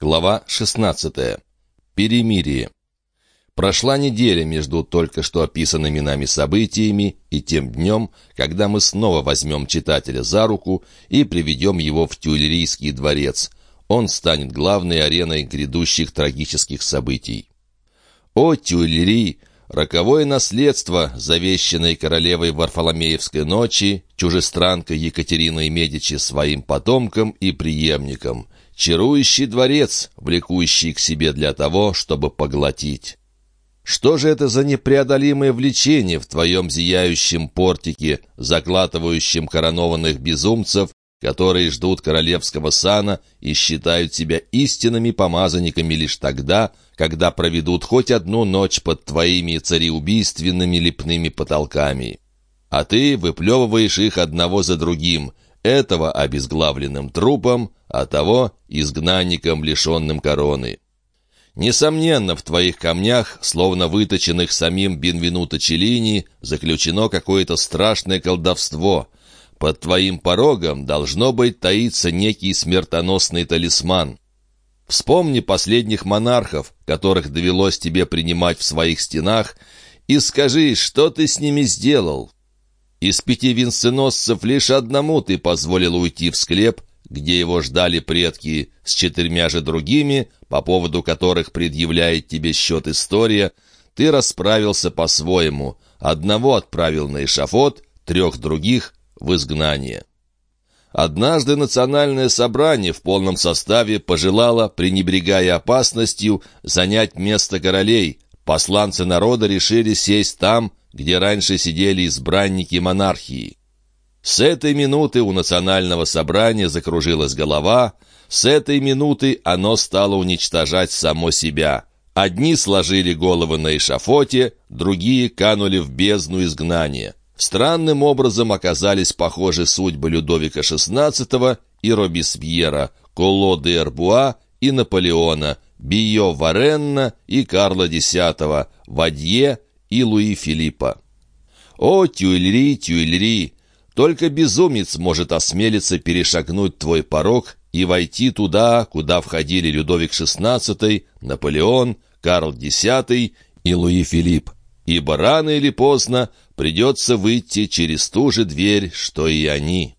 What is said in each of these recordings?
Глава 16. Перемирие. Прошла неделя между только что описанными нами событиями и тем днем, когда мы снова возьмем читателя за руку и приведем его в Тюильрийский дворец. Он станет главной ареной грядущих трагических событий. О, Тюильри! Роковое наследство, завещанное королевой Варфоломеевской ночи, чужестранкой Екатериной Медичи своим потомкам и преемникам — чарующий дворец, влекущий к себе для того, чтобы поглотить. Что же это за непреодолимое влечение в твоем зияющем портике, закладывающем коронованных безумцев, которые ждут королевского сана и считают себя истинными помазанниками лишь тогда, когда проведут хоть одну ночь под твоими цареубийственными лепными потолками? А ты выплевываешь их одного за другим, этого обезглавленным трупом, а того изгнанником, лишенным короны. Несомненно, в твоих камнях, словно выточенных самим Бенвенуто Челлини, заключено какое-то страшное колдовство. Под твоим порогом должно быть таиться некий смертоносный талисман. Вспомни последних монархов, которых довелось тебе принимать в своих стенах, и скажи, что ты с ними сделал. Из пяти венценосцев лишь одному ты позволил уйти в склеп, где его ждали предки, с четырьмя же другими, по поводу которых предъявляет тебе счет история, ты расправился по-своему. Одного отправил на эшафот, трех других — в изгнание. Однажды национальное собрание в полном составе пожелало, пренебрегая опасностью, занять место королей. Посланцы народа решили сесть там, где раньше сидели избранники монархии. С этой минуты у национального собрания закружилась голова, с этой минуты оно стало уничтожать само себя. Одни сложили головы на эшафоте, другие канули в бездну изгнания. Странным образом оказались похожи судьбы Людовика XVI и Робеспьера, Коло де Эрбуа и Наполеона, Био Варенна и Карла X, Вадье и Луи Филиппа. «О, Тюильри, Тюильри! Только безумец может осмелиться перешагнуть твой порог и войти туда, куда входили Людовик XVI, Наполеон, Карл X и Луи Филипп, ибо рано или поздно придется выйти через ту же дверь, что и они.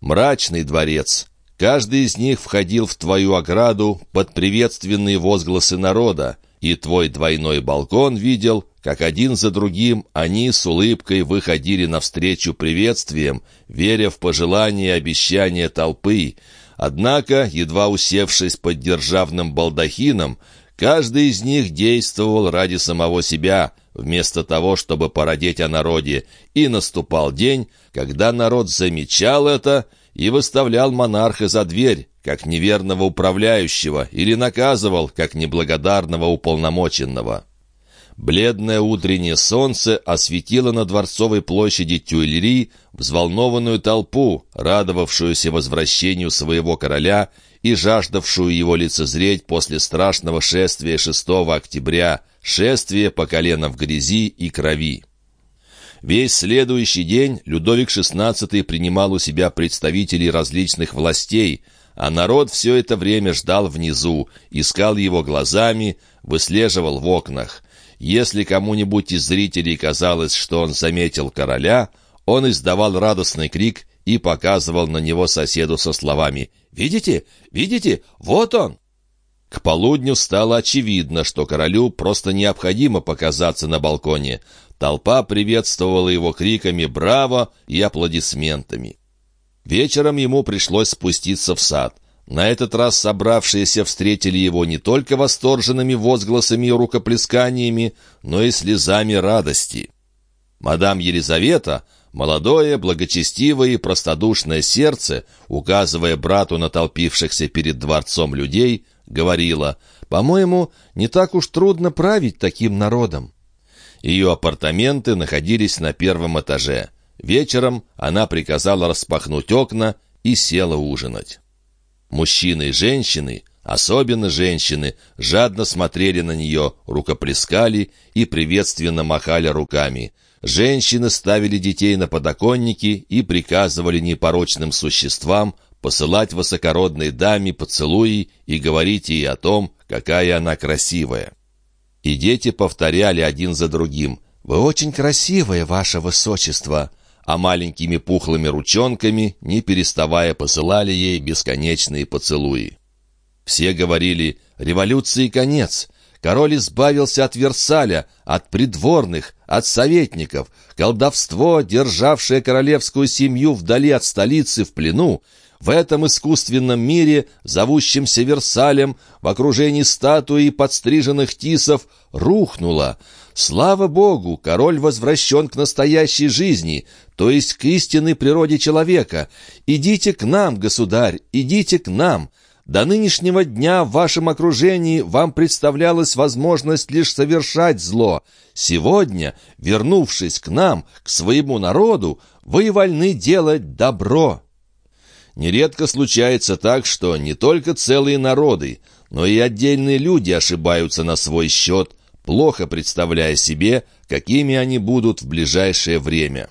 Мрачный дворец. Каждый из них входил в твою ограду под приветственные возгласы народа, и твой двойной балкон видел, как один за другим они с улыбкой выходили навстречу приветствиям, веря в пожелания и обещания толпы. Однако, едва усевшись под державным балдахином, каждый из них действовал ради самого себя, вместо того, чтобы породеть о народе, и наступал день, когда народ замечал это и выставлял монарха за дверь, как неверного управляющего, или наказывал, как неблагодарного уполномоченного. Бледное утреннее солнце осветило на Дворцовой площади Тюильри взволнованную толпу, радовавшуюся возвращению своего короля и жаждавшую его лицезреть после страшного шествия 6 октября, шествия по колено в грязи и крови. Весь следующий день Людовик XVI принимал у себя представителей различных властей, а народ все это время ждал внизу, искал его глазами, выслеживал в окнах. Если кому-нибудь из зрителей казалось, что он заметил короля, он издавал радостный крик и показывал на него соседу со словами «Видите? Видите? Вот он!» К полудню стало очевидно, что королю просто необходимо показаться на балконе. Толпа приветствовала его криками «Браво!» и аплодисментами. Вечером ему пришлось спуститься в сад. На этот раз собравшиеся встретили его не только восторженными возгласами и рукоплесканиями, но и слезами радости. Мадам Елизавета, молодое, благочестивое и простодушное сердце, указывая брату на толпившихся перед дворцом людей, говорила, «По-моему, не так уж трудно править таким народом». Ее апартаменты находились на первом этаже. Вечером она приказала распахнуть окна и села ужинать. Мужчины и женщины, особенно женщины, жадно смотрели на нее, рукоплескали и приветственно махали руками. Женщины ставили детей на подоконники и приказывали непорочным существам посылать высокородной даме поцелуи и говорить ей о том, какая она красивая. И дети повторяли один за другим «Вы очень красивая, ваше высочество!» А маленькими пухлыми ручонками, не переставая, посылали ей бесконечные поцелуи. Все говорили «Революции конец! Король избавился от Версаля, от придворных, от советников. Колдовство, державшее королевскую семью вдали от столицы в плену, в этом искусственном мире, зовущемся Версалем, в окружении статуи подстриженных тисов, рухнуло. Слава Богу, король возвращен к настоящей жизни, то есть к истинной природе человека. Идите к нам, государь, идите к нам. До нынешнего дня в вашем окружении вам представлялась возможность лишь совершать зло. Сегодня, вернувшись к нам, к своему народу, вы вольны делать добро. Нередко случается так, что не только целые народы, но и отдельные люди ошибаются на свой счет, плохо представляя себе, какими они будут в ближайшее время.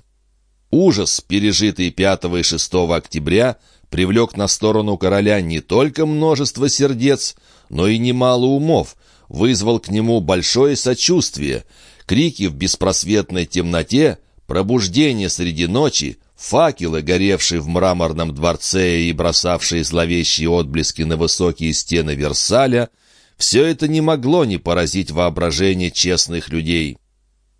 Ужас, пережитый 5 и 6 октября, привлек на сторону короля не только множество сердец, но и немало умов, вызвал к нему большое сочувствие, крики в беспросветной темноте, пробуждение среди ночи, факелы, горевшие в мраморном дворце и бросавшие зловещие отблески на высокие стены Версаля, все это не могло не поразить воображение честных людей.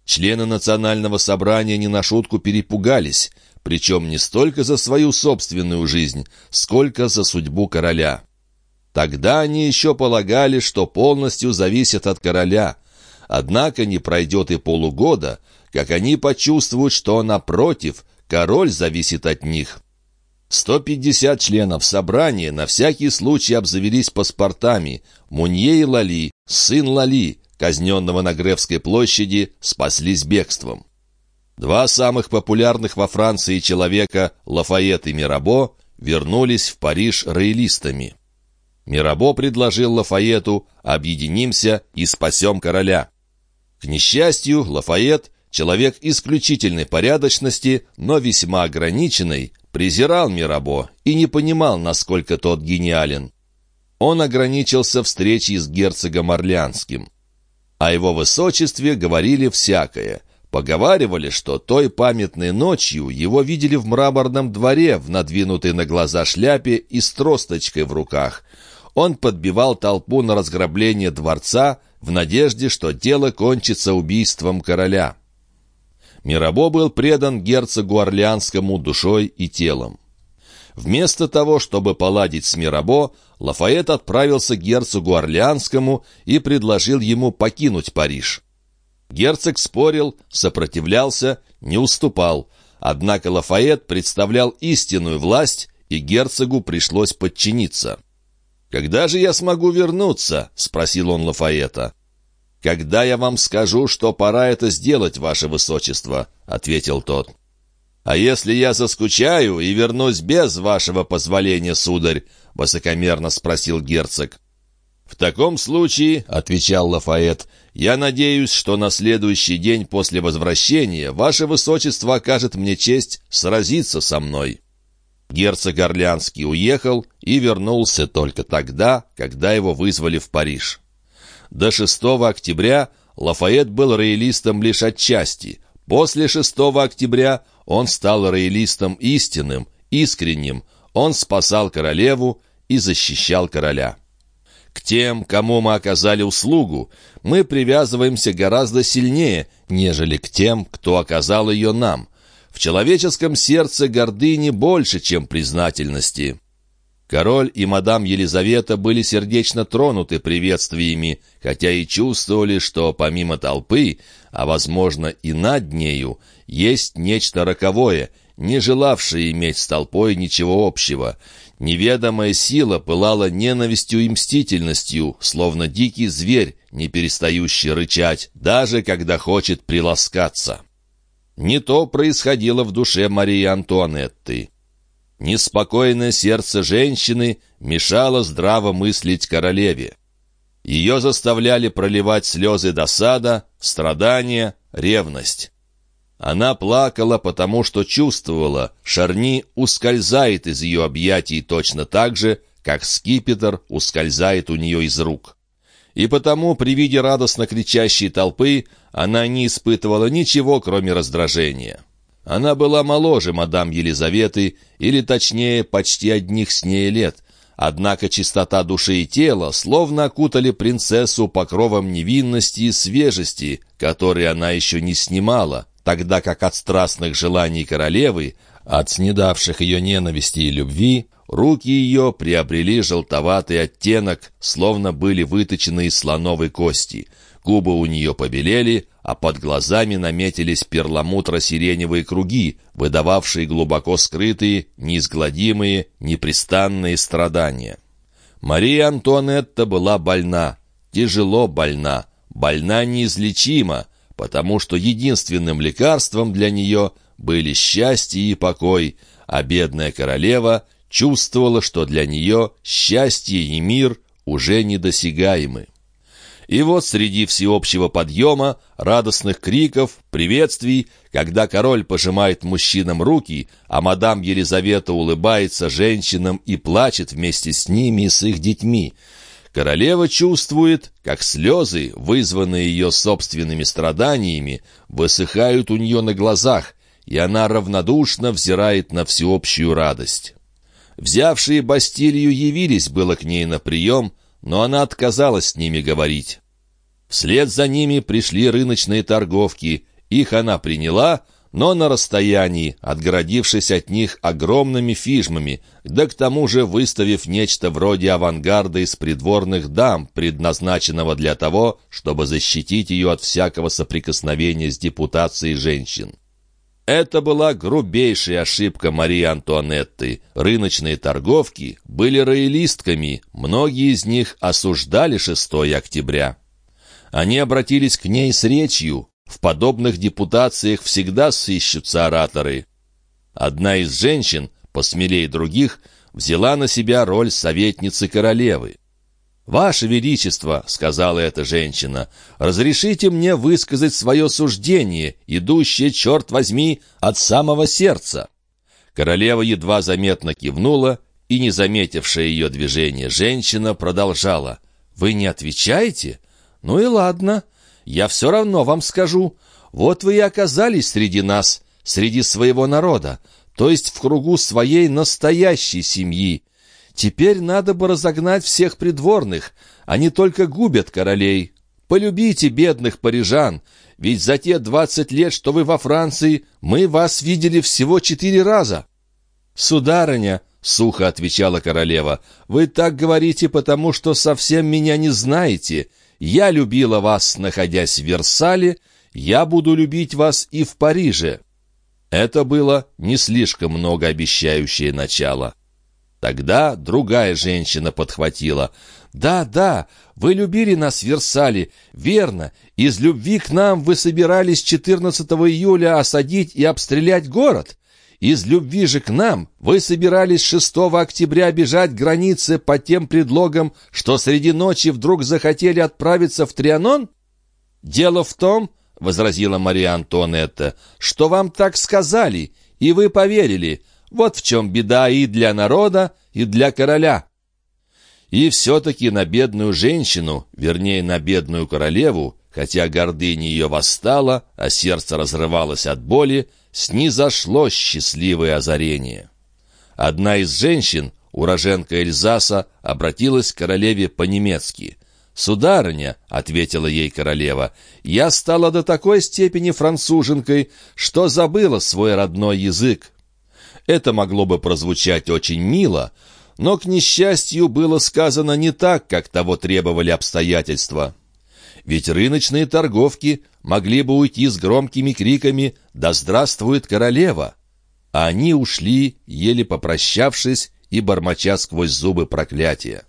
Члены национального собрания не на шутку перепугались, причем не столько за свою собственную жизнь, сколько за судьбу короля. Тогда они еще полагали, что полностью зависят от короля. Однако не пройдет и полугода, как они почувствуют, что, напротив, король зависит от них. 150 членов собрания на всякий случай обзавелись паспортами. Мунье и Лали, сын Лали, казненного на Гревской площади, спаслись бегством. Два самых популярных во Франции человека, Лафайет и Мирабо, вернулись в Париж роялистами. Мирабо предложил Лафаету «Объединимся и спасем короля». К несчастью, Лафайет, человек исключительной порядочности, но весьма ограниченный, презирал Мирабо и не понимал, насколько тот гениален. Он ограничился встречей с герцогом Орлеанским. О его высочестве говорили всякое. Поговаривали, что той памятной ночью его видели в мраморном дворе в надвинутой на глаза шляпе и с тросточкой в руках. Он подбивал толпу на разграбление дворца в надежде, что дело кончится убийством короля. Мирабо был предан герцогу Орлеанскому душой и телом. Вместо того, чтобы поладить с Мирабо, Лафайет отправился к герцогу Орлеанскому и предложил ему покинуть Париж. Герцог спорил, сопротивлялся, не уступал. Однако Лафайет представлял истинную власть, и герцогу пришлось подчиниться. «Когда же я смогу вернуться?» — спросил он Лафаэта. «Когда я вам скажу, что пора это сделать, ваше высочество», — ответил тот. «А если я заскучаю и вернусь без вашего позволения, сударь?» — высокомерно спросил герцог. «В таком случае», — отвечал Лафает, — «я надеюсь, что на следующий день после возвращения ваше высочество окажет мне честь сразиться со мной». Герцог Орлеанский уехал и вернулся только тогда, когда его вызвали в Париж. До 6 октября Лафайет был роялистом лишь отчасти. После 6 октября он стал роялистом истинным, искренним. Он спасал королеву и защищал короля. К тем, кому мы оказали услугу, мы привязываемся гораздо сильнее, нежели к тем, кто оказал ее нам. В человеческом сердце гордыни больше, чем признательности. Король и мадам Елизавета были сердечно тронуты приветствиями, хотя и чувствовали, что помимо толпы, а, возможно, и над нею, есть нечто роковое, не желавшее иметь с толпой ничего общего. Неведомая сила пылала ненавистью и мстительностью, словно дикий зверь, не перестающий рычать, даже когда хочет приласкаться. Не то происходило в душе Марии Антуанетты. Неспокойное сердце женщины мешало здраво мыслить королеве. Ее заставляли проливать слезы досада, страдания, ревность. Она плакала, потому что чувствовала, Шарни ускользает из ее объятий точно так же, как скипетр ускользает у нее из рук. И потому при виде радостно кричащей толпы она не испытывала ничего, кроме раздражения. Она была моложе мадам Елизаветы, или точнее, почти одних с ней лет, однако чистота души и тела словно окутали принцессу покровом невинности и свежести, который она еще не снимала, тогда как от страстных желаний королевы, от снедавших ее ненависти и любви, руки ее приобрели желтоватый оттенок, словно были выточены из слоновой кости. Губы у нее побелели, а под глазами наметились перламутро-сиреневые круги, выдававшие глубоко скрытые, неизгладимые, непрестанные страдания. Мария Антуанетта была больна, тяжело больна, больна неизлечимо, потому что единственным лекарством для нее были счастье и покой, а бедная королева чувствовала, что для нее счастье и мир уже недосягаемы. И вот среди всеобщего подъема, радостных криков, приветствий, когда король пожимает мужчинам руки, а мадам Елизавета улыбается женщинам и плачет вместе с ними и с их детьми, королева чувствует, как слезы, вызванные ее собственными страданиями, высыхают у нее на глазах, и она равнодушно взирает на всеобщую радость. Взявшие Бастилию явились было к ней на прием, но она отказалась с ними говорить. Вслед за ними пришли рыночные торговки. Их она приняла, но на расстоянии, отгородившись от них огромными фижмами, да к тому же выставив нечто вроде авангарда из придворных дам, предназначенного для того, чтобы защитить ее от всякого соприкосновения с депутацией женщин. Это была грубейшая ошибка Марии Антуанетты. Рыночные торговки были роялистками, многие из них осуждали 6 октября. Они обратились к ней с речью. В подобных депутациях всегда сыщутся ораторы. Одна из женщин, посмелее других, взяла на себя роль советницы королевы. «Ваше Величество», — сказала эта женщина, — «разрешите мне высказать свое суждение, идущее, черт возьми, от самого сердца». Королева едва заметно кивнула, и, не заметившая ее движение, женщина продолжала. «Вы не отвечаете? «Ну и ладно, я все равно вам скажу. Вот вы и оказались среди нас, среди своего народа, то есть в кругу своей настоящей семьи. Теперь надо бы разогнать всех придворных, они только губят королей. Полюбите бедных парижан, ведь за те двадцать лет, что вы во Франции, мы вас видели всего четыре раза». «Сударыня», — сухо отвечала королева, — «вы так говорите, потому что совсем меня не знаете». Я любила вас, находясь в Версале, я буду любить вас и в Париже». Это было не слишком многообещающее начало. Тогда другая женщина подхватила. «Да, да, вы любили нас в Версале, верно. Из любви к нам вы собирались 14 июля осадить и обстрелять город. Из любви же к нам вы собирались 6 октября бежать границы по тем предлогам, что среди ночи вдруг захотели отправиться в Трианон? Дело в том, — возразила Мария Антуанетта, — что вам так сказали, и вы поверили. Вот в чем беда и для народа, и для короля. И все-таки на бедную женщину, вернее, на бедную королеву, хотя гордыня ее восстала, а сердце разрывалось от боли, снизошло счастливое озарение. Одна из женщин, уроженка Эльзаса, обратилась к королеве по-немецки. «Сударыня», — ответила ей королева, — «я стала до такой степени француженкой, что забыла свой родной язык». Это могло бы прозвучать очень мило, но, к несчастью, было сказано не так, как того требовали обстоятельства. Ведь рыночные торговки могли бы уйти с громкими криками «Да здравствует королева!» А они ушли, еле попрощавшись и бормоча сквозь зубы проклятия.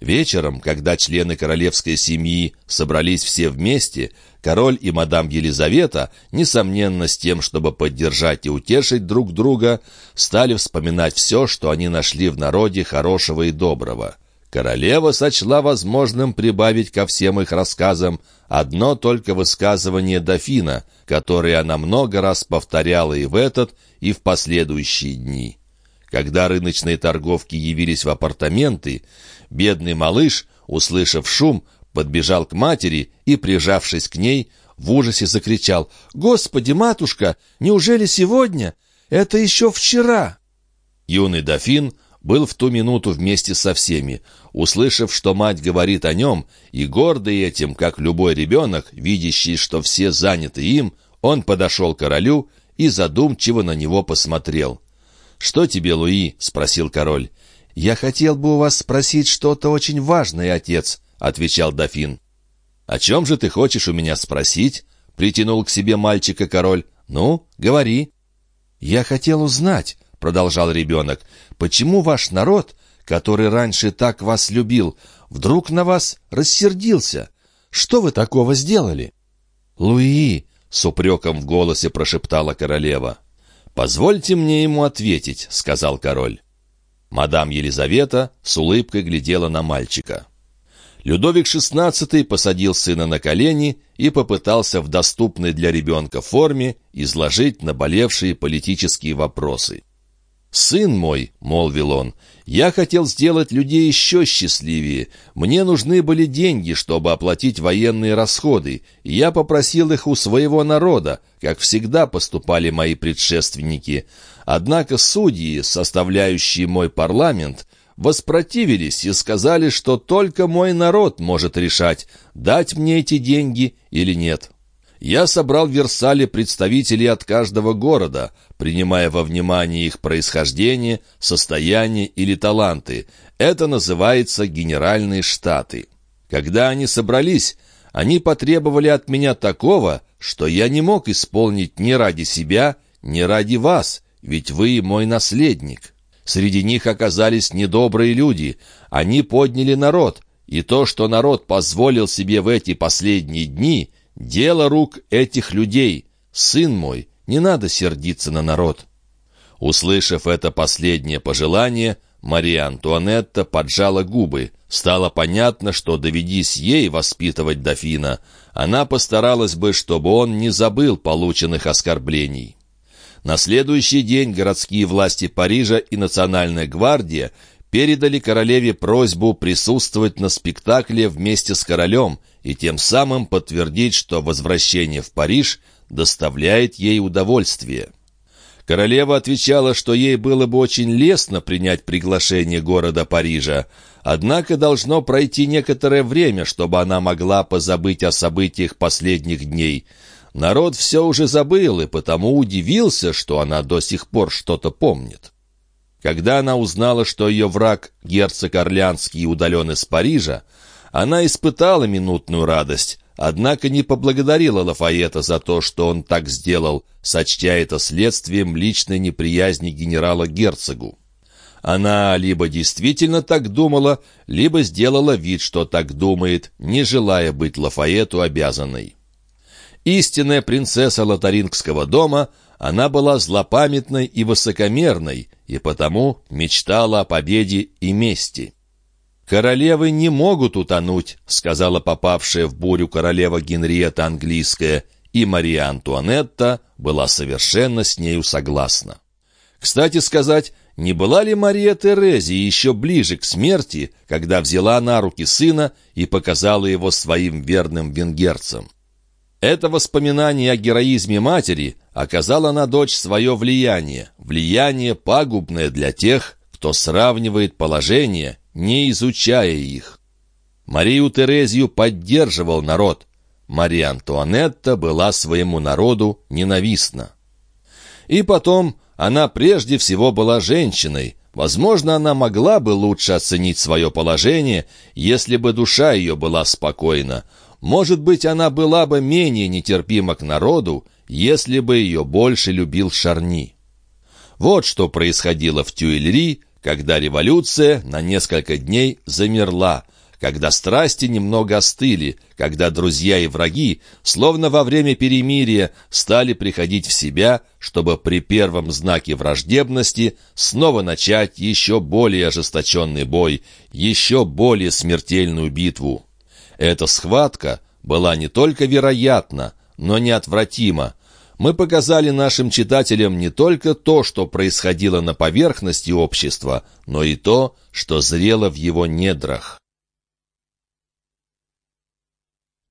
Вечером, когда члены королевской семьи собрались все вместе, король и мадам Елизавета, несомненно с тем, чтобы поддержать и утешить друг друга, стали вспоминать все, что они нашли в народе хорошего и доброго. Королева сочла возможным прибавить ко всем их рассказам одно только высказывание дофина, которое она много раз повторяла и в этот, и в последующие дни. Когда рыночные торговки явились в апартаменты, бедный малыш, услышав шум, подбежал к матери и, прижавшись к ней, в ужасе закричал «Господи, матушка, неужели сегодня? Это еще вчера!» Юный дофин был в ту минуту вместе со всеми. Услышав, что мать говорит о нем, и гордый этим, как любой ребенок, видящий, что все заняты им, он подошел к королю и задумчиво на него посмотрел. «Что тебе, Луи?» — спросил король. «Я хотел бы у вас спросить что-то очень важное, отец», — отвечал дофин. «О чем же ты хочешь у меня спросить?» — притянул к себе мальчика король. «Ну, говори». «Я хотел узнать», — продолжал ребенок, «почему ваш народ, который раньше так вас любил, вдруг на вас рассердился? Что вы такого сделали?» «Луи», — с упреком в голосе прошептала королева. «Позвольте мне ему ответить», — сказал король. Мадам Елизавета с улыбкой глядела на мальчика. Людовик XVI посадил сына на колени и попытался в доступной для ребенка форме изложить наболевшие политические вопросы. «Сын мой», — молвил он, — «я хотел сделать людей еще счастливее. Мне нужны были деньги, чтобы оплатить военные расходы, я попросил их у своего народа, как всегда поступали мои предшественники. Однако судьи, составляющие мой парламент, воспротивились и сказали, что только мой народ может решать, дать мне эти деньги или нет. Я собрал в Версале представителей от каждого города, принимая во внимание их происхождение, состояние или таланты. Это называется Генеральные Штаты. Когда они собрались, они потребовали от меня такого, что я не мог исполнить ни ради себя, ни ради вас, ведь вы мой наследник. Среди них оказались недобрые люди. Они подняли народ, и то, что народ позволил себе в эти последние дни, дело рук этих людей. Сын мой, не надо сердиться на народ». Услышав это последнее пожелание, Мария Антуанетта поджала губы. Стало понятно, что доведись ей воспитывать дофина, она постаралась бы, чтобы он не забыл полученных оскорблений. На следующий день городские власти Парижа и Национальная гвардия передали королеве просьбу присутствовать на спектакле вместе с королем и тем самым подтвердить, что возвращение в Париж доставляет ей удовольствие. Королева отвечала, что ей было бы очень лестно принять приглашение города Парижа, однако должно пройти некоторое время, чтобы она могла позабыть о событиях последних дней – Народ все уже забыл и потому удивился, что она до сих пор что-то помнит. Когда она узнала, что ее враг, герцог Орлянский, удален из Парижа, она испытала минутную радость, однако не поблагодарила Лафаета за то, что он так сделал, сочтя это следствием личной неприязни генерала-герцогу. Она либо действительно так думала, либо сделала вид, что так думает, не желая быть Лафаэту обязанной. Истинная принцесса Лотарингского дома, она была злопамятной и высокомерной, и потому мечтала о победе и мести. «Королевы не могут утонуть», — сказала попавшая в бурю королева Генриетта английская, и Мария Антуанетта была совершенно с нею согласна. Кстати сказать, не была ли Мария Терезия еще ближе к смерти, когда взяла на руки сына и показала его своим верным венгерцам? Это воспоминание о героизме матери оказало на дочь свое влияние, влияние пагубное для тех, кто сравнивает положения, не изучая их. Марию Терезию поддерживал народ. Мария Антуанетта была своему народу ненавистна. И потом, она прежде всего была женщиной. Возможно, она могла бы лучше оценить свое положение, если бы душа ее была спокойна. Может быть, она была бы менее нетерпима к народу, если бы ее больше любил Шарни. Вот что происходило в Тюильри, когда революция на несколько дней замерла, когда страсти немного остыли, когда друзья и враги, словно во время перемирия, стали приходить в себя, чтобы при первом знаке враждебности снова начать еще более ожесточенный бой, еще более смертельную битву. Эта схватка была не только вероятна, но неотвратима. Мы показали нашим читателям не только то, что происходило на поверхности общества, но и то, что зрело в его недрах.